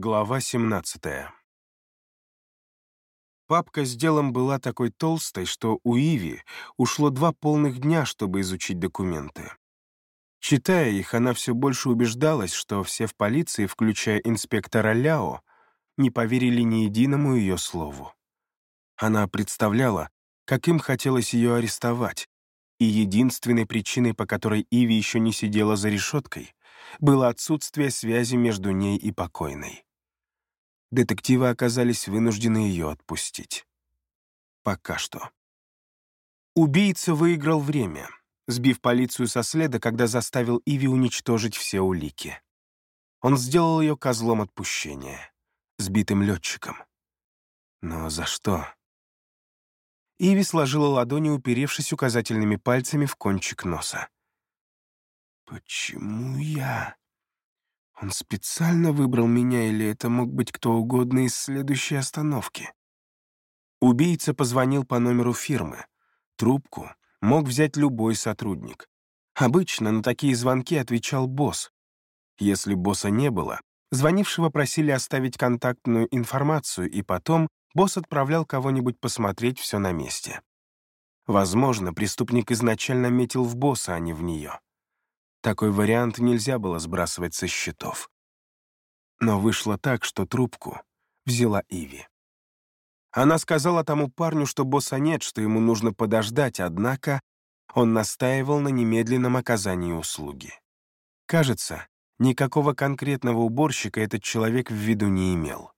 Глава 17 Папка с делом была такой толстой, что у Иви ушло два полных дня, чтобы изучить документы. Читая их, она все больше убеждалась, что все в полиции, включая инспектора Ляо, не поверили ни единому ее слову. Она представляла, как им хотелось ее арестовать, и единственной причиной, по которой Иви еще не сидела за решеткой, было отсутствие связи между ней и покойной. Детективы оказались вынуждены ее отпустить. Пока что. Убийца выиграл время, сбив полицию со следа, когда заставил Иви уничтожить все улики. Он сделал ее козлом отпущения, сбитым летчиком. Но за что? Иви сложила ладони, уперевшись указательными пальцами в кончик носа. «Почему я?» Он специально выбрал меня, или это мог быть кто угодно из следующей остановки? Убийца позвонил по номеру фирмы. Трубку мог взять любой сотрудник. Обычно на такие звонки отвечал босс. Если босса не было, звонившего просили оставить контактную информацию, и потом босс отправлял кого-нибудь посмотреть все на месте. Возможно, преступник изначально метил в босса, а не в нее. Такой вариант нельзя было сбрасывать со счетов. Но вышло так, что трубку взяла Иви. Она сказала тому парню, что босса нет, что ему нужно подождать, однако он настаивал на немедленном оказании услуги. Кажется, никакого конкретного уборщика этот человек в виду не имел.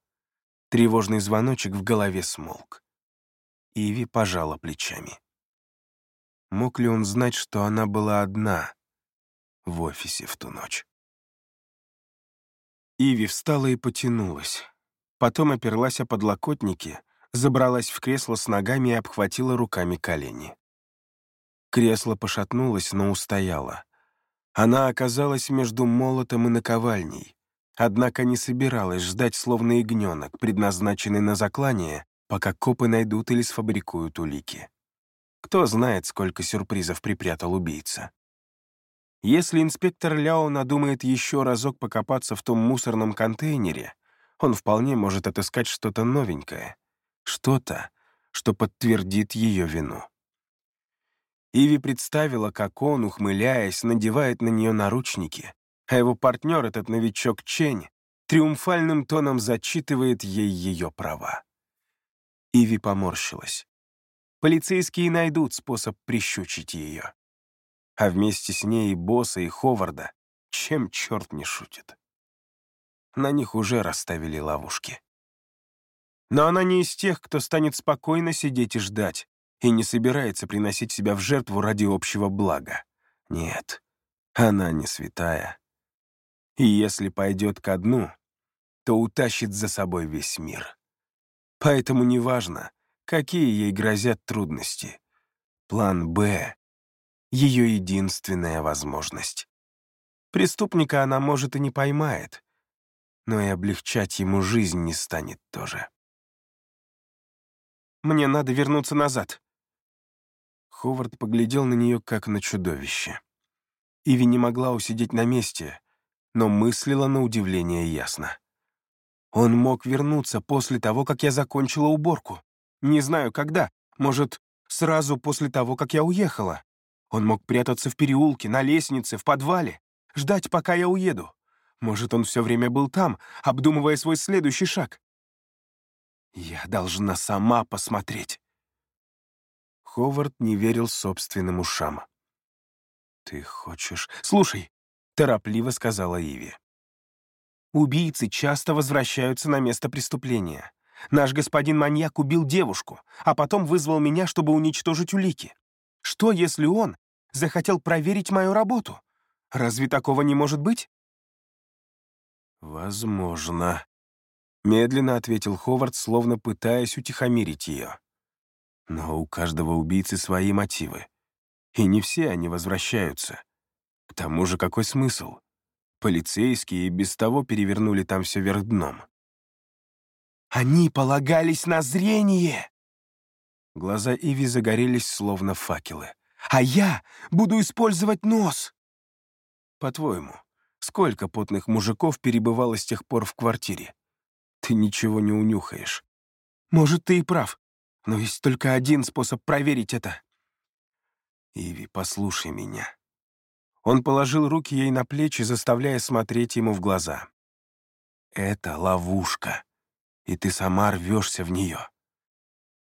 Тревожный звоночек в голове смолк. Иви пожала плечами. Мог ли он знать, что она была одна, в офисе в ту ночь. Иви встала и потянулась. Потом оперлась о подлокотники, забралась в кресло с ногами и обхватила руками колени. Кресло пошатнулось, но устояло. Она оказалась между молотом и наковальней, однако не собиралась ждать словно ягненок, предназначенный на заклание, пока копы найдут или сфабрикуют улики. Кто знает, сколько сюрпризов припрятал убийца. Если инспектор Ляо надумает еще разок покопаться в том мусорном контейнере, он вполне может отыскать что-то новенькое, что-то, что подтвердит ее вину. Иви представила, как он, ухмыляясь, надевает на нее наручники, а его партнер, этот новичок Чень, триумфальным тоном зачитывает ей ее права. Иви поморщилась. Полицейские найдут способ прищучить ее а вместе с ней и босса, и Ховарда, чем черт не шутит. На них уже расставили ловушки. Но она не из тех, кто станет спокойно сидеть и ждать, и не собирается приносить себя в жертву ради общего блага. Нет, она не святая. И если пойдет ко дну, то утащит за собой весь мир. Поэтому неважно, какие ей грозят трудности. План «Б» ее единственная возможность. Преступника она, может, и не поймает, но и облегчать ему жизнь не станет тоже. «Мне надо вернуться назад». Ховард поглядел на нее, как на чудовище. Иви не могла усидеть на месте, но мыслила на удивление ясно. Он мог вернуться после того, как я закончила уборку. Не знаю, когда. Может, сразу после того, как я уехала. Он мог прятаться в переулке, на лестнице, в подвале, ждать, пока я уеду. Может, он все время был там, обдумывая свой следующий шаг. Я должна сама посмотреть. Ховард не верил собственным ушам. «Ты хочешь...» «Слушай», — торопливо сказала Иви. «Убийцы часто возвращаются на место преступления. Наш господин маньяк убил девушку, а потом вызвал меня, чтобы уничтожить улики. Что, если он захотел проверить мою работу? Разве такого не может быть? «Возможно», — медленно ответил Ховард, словно пытаясь утихомирить ее. «Но у каждого убийцы свои мотивы, и не все они возвращаются. К тому же какой смысл? Полицейские и без того перевернули там все вверх дном». «Они полагались на зрение!» Глаза Иви загорелись, словно факелы. «А я буду использовать нос!» «По-твоему, сколько потных мужиков перебывало с тех пор в квартире? Ты ничего не унюхаешь. Может, ты и прав, но есть только один способ проверить это. Иви, послушай меня. Он положил руки ей на плечи, заставляя смотреть ему в глаза. Это ловушка, и ты сама рвешься в нее.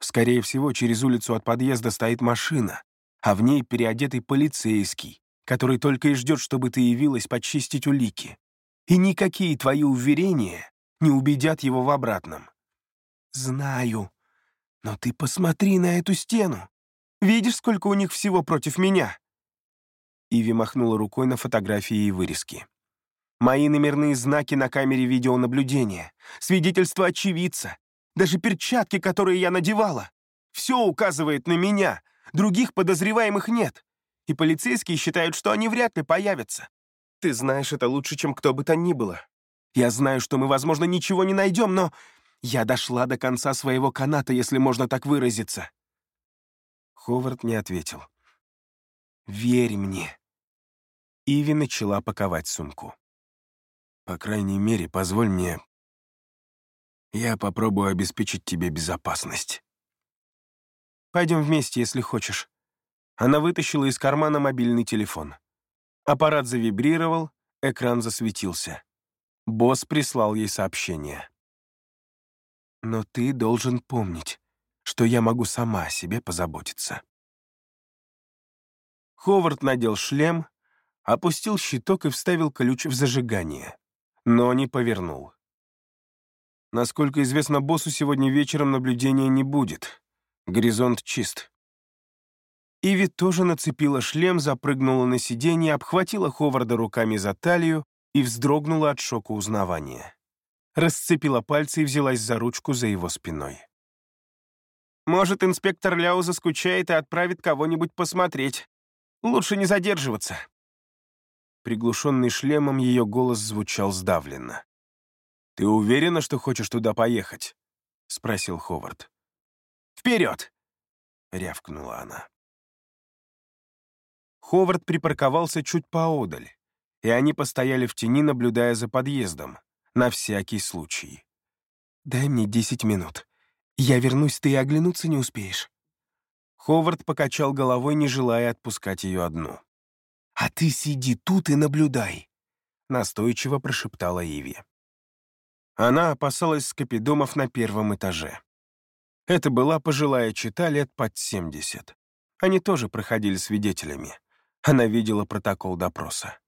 Скорее всего, через улицу от подъезда стоит машина, а в ней переодетый полицейский, который только и ждет, чтобы ты явилась почистить улики. И никакие твои уверения не убедят его в обратном. Знаю, но ты посмотри на эту стену. Видишь, сколько у них всего против меня?» Иви махнула рукой на фотографии и вырезки. «Мои номерные знаки на камере видеонаблюдения, свидетельство очевидца, даже перчатки, которые я надевала. Все указывает на меня, других подозреваемых нет, и полицейские считают, что они вряд ли появятся. Ты знаешь это лучше, чем кто бы то ни было. Я знаю, что мы, возможно, ничего не найдем, но я дошла до конца своего каната, если можно так выразиться». Ховард не ответил. «Верь мне». Иви начала паковать сумку. «По крайней мере, позволь мне... Я попробую обеспечить тебе безопасность». «Пойдем вместе, если хочешь». Она вытащила из кармана мобильный телефон. Аппарат завибрировал, экран засветился. Босс прислал ей сообщение. «Но ты должен помнить, что я могу сама о себе позаботиться». Ховард надел шлем, опустил щиток и вставил ключ в зажигание, но не повернул. Насколько известно боссу, сегодня вечером наблюдения не будет. Горизонт чист. Иви тоже нацепила шлем, запрыгнула на сиденье, обхватила Ховарда руками за талию и вздрогнула от шока узнавания. Расцепила пальцы и взялась за ручку за его спиной. «Может, инспектор Ляо заскучает и отправит кого-нибудь посмотреть. Лучше не задерживаться». Приглушенный шлемом ее голос звучал сдавленно. «Ты уверена, что хочешь туда поехать?» — спросил Ховард. «Вперед!» — рявкнула она. Ховард припарковался чуть поодаль, и они постояли в тени, наблюдая за подъездом, на всякий случай. «Дай мне десять минут. Я вернусь, ты и оглянуться не успеешь». Ховард покачал головой, не желая отпускать ее одну. «А ты сиди тут и наблюдай», — настойчиво прошептала Иви. Она опасалась скопидомов на первом этаже. Это была пожилая чита лет под семьдесят. Они тоже проходили свидетелями. Она видела протокол допроса.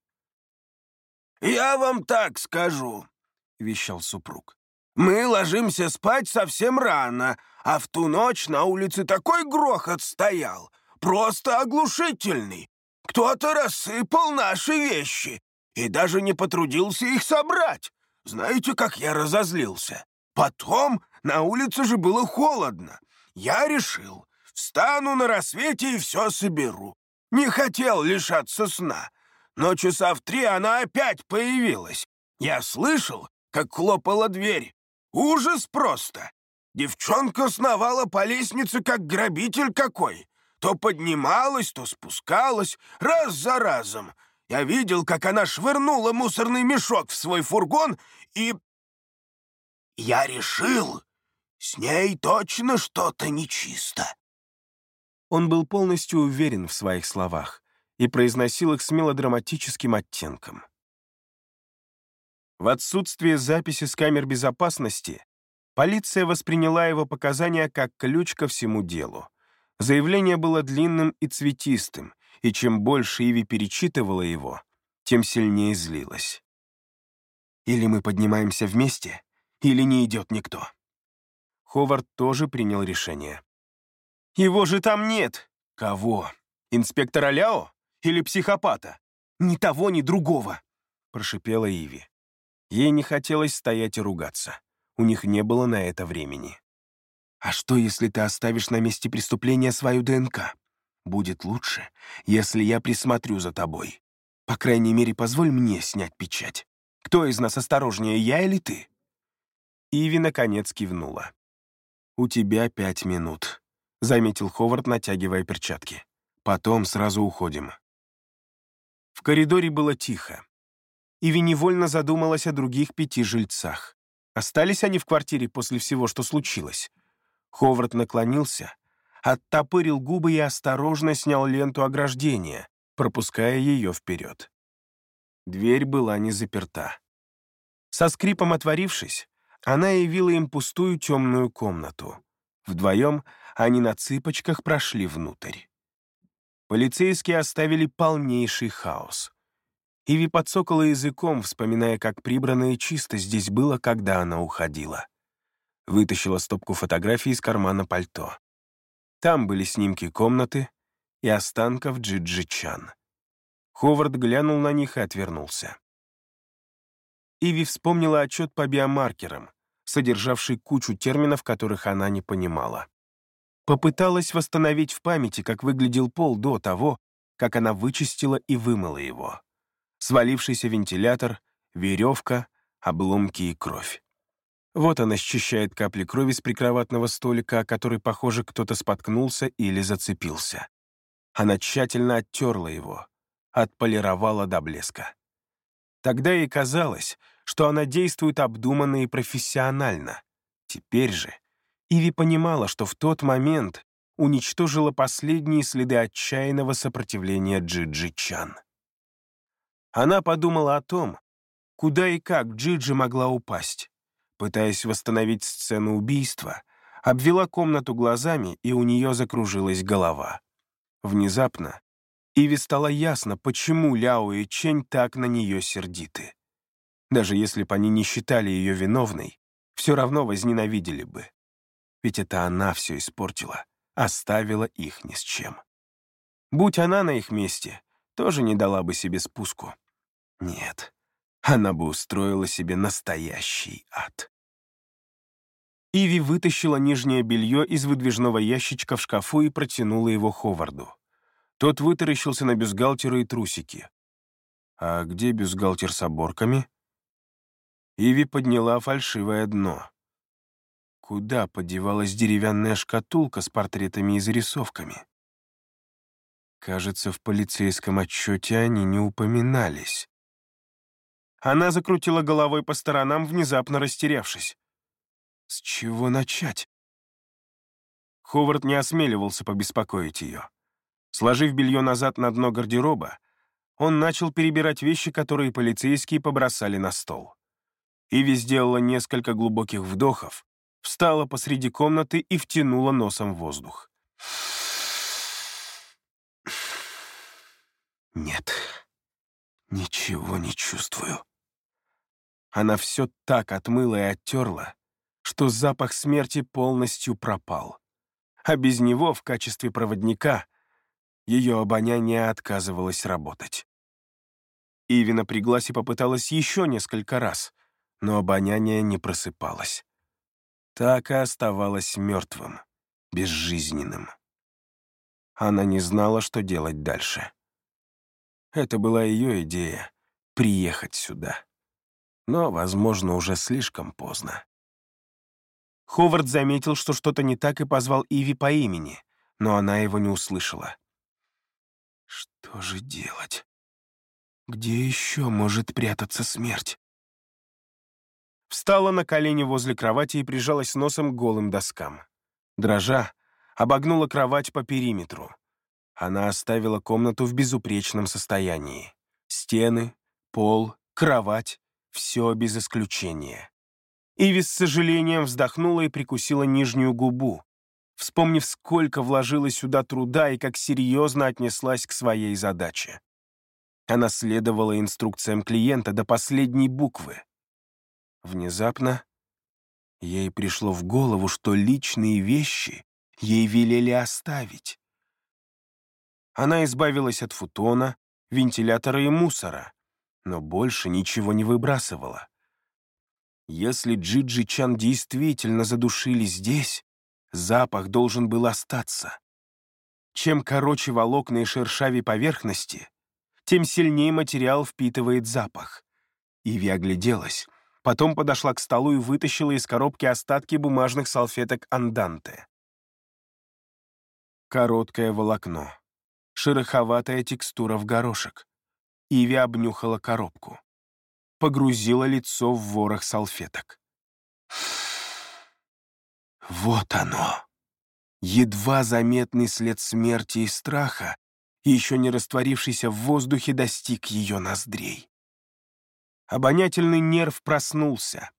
«Я вам так скажу», — вещал супруг. «Мы ложимся спать совсем рано, а в ту ночь на улице такой грохот стоял, просто оглушительный. Кто-то рассыпал наши вещи и даже не потрудился их собрать. Знаете, как я разозлился? Потом на улице же было холодно. Я решил, встану на рассвете и все соберу. Не хотел лишаться сна но часа в три она опять появилась. Я слышал, как хлопала дверь. Ужас просто. Девчонка сновала по лестнице, как грабитель какой. То поднималась, то спускалась, раз за разом. Я видел, как она швырнула мусорный мешок в свой фургон, и... Я решил, с ней точно что-то нечисто. Он был полностью уверен в своих словах и произносил их с мелодраматическим оттенком. В отсутствие записи с камер безопасности полиция восприняла его показания как ключ ко всему делу. Заявление было длинным и цветистым, и чем больше Иви перечитывала его, тем сильнее злилась. «Или мы поднимаемся вместе, или не идет никто». Ховард тоже принял решение. «Его же там нет!» «Кого? Инспектора Ляо? или психопата. Ни того, ни другого», — прошипела Иви. Ей не хотелось стоять и ругаться. У них не было на это времени. «А что, если ты оставишь на месте преступления свою ДНК? Будет лучше, если я присмотрю за тобой. По крайней мере, позволь мне снять печать. Кто из нас осторожнее, я или ты?» Иви, наконец, кивнула. «У тебя пять минут», — заметил Ховард, натягивая перчатки. «Потом сразу уходим». В коридоре было тихо. Иви невольно задумалась о других пяти жильцах. Остались они в квартире после всего, что случилось? Ховард наклонился, оттопырил губы и осторожно снял ленту ограждения, пропуская ее вперед. Дверь была не заперта. Со скрипом отворившись, она явила им пустую темную комнату. Вдвоем они на цыпочках прошли внутрь. Полицейские оставили полнейший хаос. Иви подсокала языком, вспоминая, как прибрано и чисто здесь было, когда она уходила. Вытащила стопку фотографий из кармана пальто. Там были снимки комнаты и останков Джиджи Чан. Ховард глянул на них и отвернулся. Иви вспомнила отчет по биомаркерам, содержавший кучу терминов, которых она не понимала. Попыталась восстановить в памяти, как выглядел пол до того, как она вычистила и вымыла его. Свалившийся вентилятор, веревка, обломки и кровь. Вот она счищает капли крови с прикроватного столика, о который, похоже, кто-то споткнулся или зацепился. Она тщательно оттерла его, отполировала до блеска. Тогда ей казалось, что она действует обдуманно и профессионально. Теперь же Иви понимала, что в тот момент уничтожила последние следы отчаянного сопротивления Джиджи Чан. Она подумала о том, куда и как Джиджи могла упасть. Пытаясь восстановить сцену убийства, обвела комнату глазами, и у нее закружилась голова. Внезапно Иви стало ясно, почему Ляо и Чень так на нее сердиты. Даже если бы они не считали ее виновной, все равно возненавидели бы. Ведь это она все испортила, оставила их ни с чем. Будь она на их месте, тоже не дала бы себе спуску. Нет, она бы устроила себе настоящий ад. Иви вытащила нижнее белье из выдвижного ящичка в шкафу и протянула его Ховарду. Тот вытаращился на бюстгальтеры и трусики. «А где бюстгальтер с оборками?» Иви подняла фальшивое дно. Куда подевалась деревянная шкатулка с портретами и зарисовками? Кажется, в полицейском отчете они не упоминались. Она закрутила головой по сторонам, внезапно растерявшись. С чего начать? Ховард не осмеливался побеспокоить ее. Сложив белье назад на дно гардероба, он начал перебирать вещи, которые полицейские побросали на стол. Иви сделала несколько глубоких вдохов, встала посреди комнаты и втянула носом воздух. Нет, ничего не чувствую. Она все так отмыла и оттерла, что запах смерти полностью пропал. А без него в качестве проводника ее обоняние отказывалось работать. Иви напряглась и попыталась еще несколько раз, но обоняние не просыпалось. Так и оставалось мертвым, безжизненным. Она не знала, что делать дальше. Это была ее идея — приехать сюда. Но, возможно, уже слишком поздно. Ховард заметил, что что-то не так, и позвал Иви по имени, но она его не услышала. Что же делать? Где еще может прятаться смерть? Встала на колени возле кровати и прижалась носом к голым доскам. Дрожа, обогнула кровать по периметру. Она оставила комнату в безупречном состоянии. Стены, пол, кровать — все без исключения. Иви с сожалением вздохнула и прикусила нижнюю губу, вспомнив, сколько вложила сюда труда и как серьезно отнеслась к своей задаче. Она следовала инструкциям клиента до последней буквы. Внезапно ей пришло в голову, что личные вещи ей велели оставить. Она избавилась от футона, вентилятора и мусора, но больше ничего не выбрасывала. Если Джиджи Чан действительно задушили здесь, запах должен был остаться. Чем короче волокна и шершавей поверхности, тем сильнее материал впитывает запах. Иви огляделась — Потом подошла к столу и вытащила из коробки остатки бумажных салфеток анданте. Короткое волокно. Шероховатая текстура в горошек. Иви обнюхала коробку. Погрузила лицо в ворох салфеток. Вот оно! Едва заметный след смерти и страха, еще не растворившийся в воздухе, достиг ее ноздрей. Обонятельный нерв проснулся.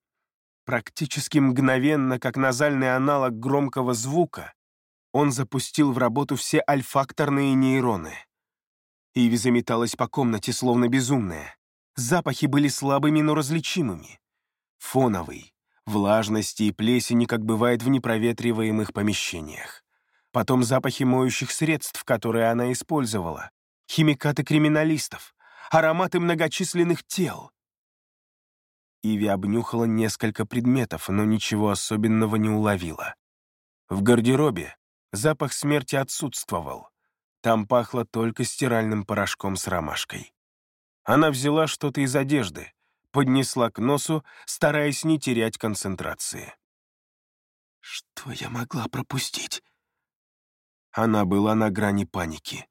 Практически мгновенно, как назальный аналог громкого звука, он запустил в работу все альфакторные нейроны. Иви заметалась по комнате, словно безумная. Запахи были слабыми, но различимыми. Фоновый, влажности и плесени, как бывает в непроветриваемых помещениях. Потом запахи моющих средств, которые она использовала. Химикаты криминалистов. Ароматы многочисленных тел. Иви обнюхала несколько предметов, но ничего особенного не уловила. В гардеробе запах смерти отсутствовал. Там пахло только стиральным порошком с ромашкой. Она взяла что-то из одежды, поднесла к носу, стараясь не терять концентрации. «Что я могла пропустить?» Она была на грани паники.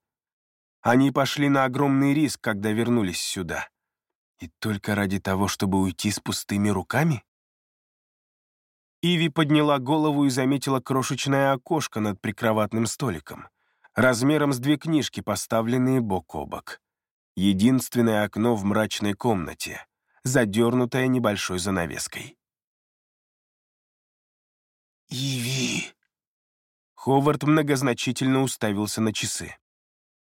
Они пошли на огромный риск, когда вернулись сюда. И только ради того, чтобы уйти с пустыми руками? Иви подняла голову и заметила крошечное окошко над прикроватным столиком, размером с две книжки, поставленные бок о бок. Единственное окно в мрачной комнате, задернутое небольшой занавеской. «Иви!» Ховард многозначительно уставился на часы.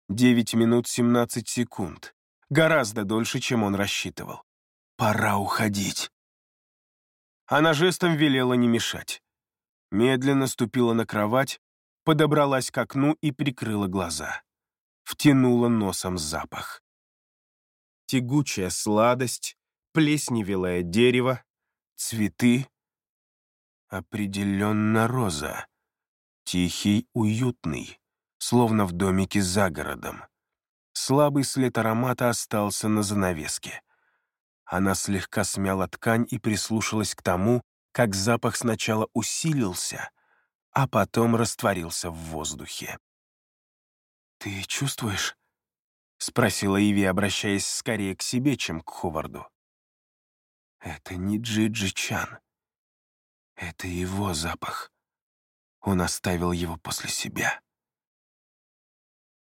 Девять минут семнадцать секунд. Гораздо дольше, чем он рассчитывал. «Пора уходить». Она жестом велела не мешать. Медленно ступила на кровать, подобралась к окну и прикрыла глаза. Втянула носом запах. Тягучая сладость, плесневелое дерево, цветы. Определенно роза. Тихий, уютный, словно в домике за городом. Слабый след аромата остался на занавеске. Она слегка смяла ткань и прислушалась к тому, как запах сначала усилился, а потом растворился в воздухе. «Ты чувствуешь?» — спросила Иви, обращаясь скорее к себе, чем к Ховарду. «Это не Джиджи Чан. Это его запах. Он оставил его после себя».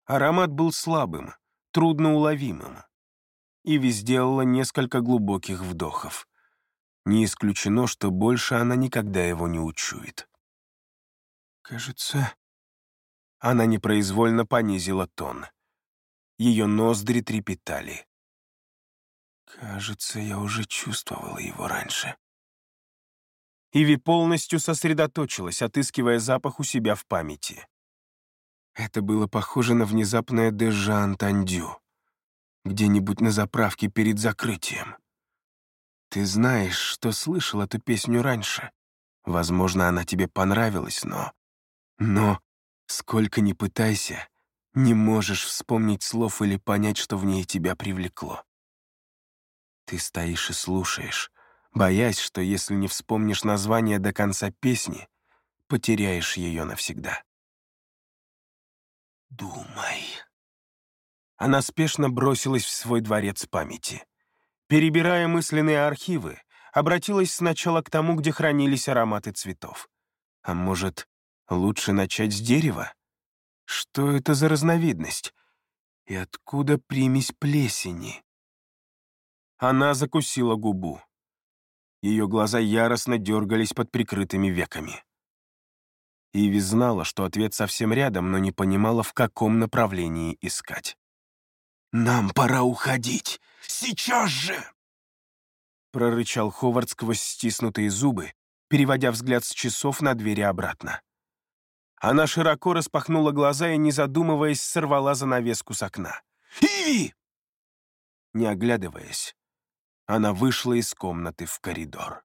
Аромат был слабым, трудноуловимым. Иви сделала несколько глубоких вдохов. Не исключено, что больше она никогда его не учует. «Кажется...» Она непроизвольно понизила тон. Ее ноздри трепетали. «Кажется, я уже чувствовала его раньше». Иви полностью сосредоточилась, отыскивая запах у себя в памяти. Это было похоже на внезапное déjà entendu. Где-нибудь на заправке перед закрытием. Ты знаешь, что слышал эту песню раньше. Возможно, она тебе понравилась, но... Но, сколько ни пытайся, не можешь вспомнить слов или понять, что в ней тебя привлекло. Ты стоишь и слушаешь, боясь, что если не вспомнишь название до конца песни, потеряешь ее навсегда. «Думай». Она спешно бросилась в свой дворец памяти. Перебирая мысленные архивы, обратилась сначала к тому, где хранились ароматы цветов. А может, лучше начать с дерева? Что это за разновидность? И откуда примесь плесени? Она закусила губу. Ее глаза яростно дергались под прикрытыми веками. Иви знала, что ответ совсем рядом, но не понимала, в каком направлении искать. «Нам пора уходить! Сейчас же!» прорычал Ховард сквозь стиснутые зубы, переводя взгляд с часов на двери обратно. Она широко распахнула глаза и, не задумываясь, сорвала занавеску с окна. «Иви!» Не оглядываясь, она вышла из комнаты в коридор.